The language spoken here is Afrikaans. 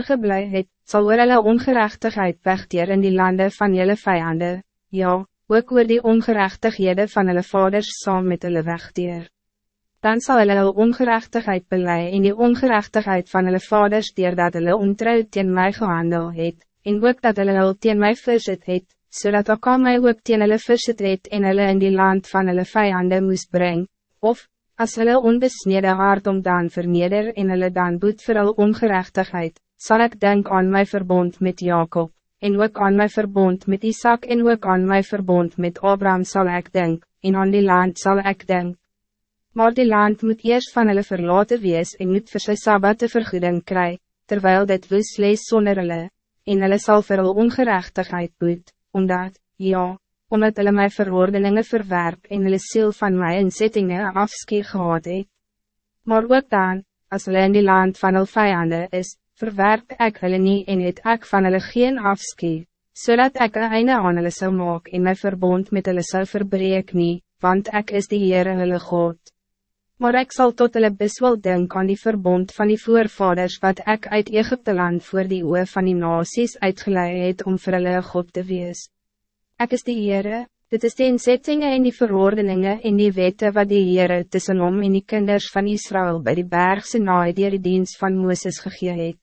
oorgeblij het, sal oor hulle ongerechtigheid wegteer in die landen van jelle vijanden, ja, ook oor die ongerechtighede van hulle vaders saam met hulle wegteer. Dan zal hulle hulle ongerechtigheid belei en die ongerechtigheid van hulle vaders dier dat hulle ontrouw teen my gehandel het, en ook dat hulle hulle teen my versit het, zodat so ook al my ook teen hulle versit het en hulle in die land van hulle vijanden moest brengen, of, Als hulle onbesnede hart om dan verneder en hulle dan boet vir hulle ongerechtigheid, zal ik denk aan mijn verbond met Jacob, en ook aan mijn verbond met Isaac en ook aan mijn verbond met Abraham zal ik denk, en aan die land zal ik denk. Maar die land moet eerst van hulle verlaten wees en moet vir sy sabbat vergoeding kry, terwijl dit wis lees sonder hulle, en hulle sal vir hulle ongerechtigheid boet, omdat, ja, omdat hulle my verordeningen verwerp en hulle siel van my inzettingen afskeer gehad het. Maar ook dan, als hulle in die land van hulle vijanden is, verwerp ik hulle nie en het ek van hulle geen afskeer, zodat ik een einde aan hulle sal maak en my verbond met hulle sal verbreek nie, want ik is die Heere hulle God. Maar ik zal tot hulle biswel denk aan die verbond van die voorvaders wat ik uit Egypte land voor die oe van die nasies uitgeleid het om vir hulle God te wees. Ik is de Heere, dit is de inzettingen en die verordeningen en die wette wat die Heere tussen om en die kinders van Israël bij die bergse naai die die dienst van Mooses gegee het.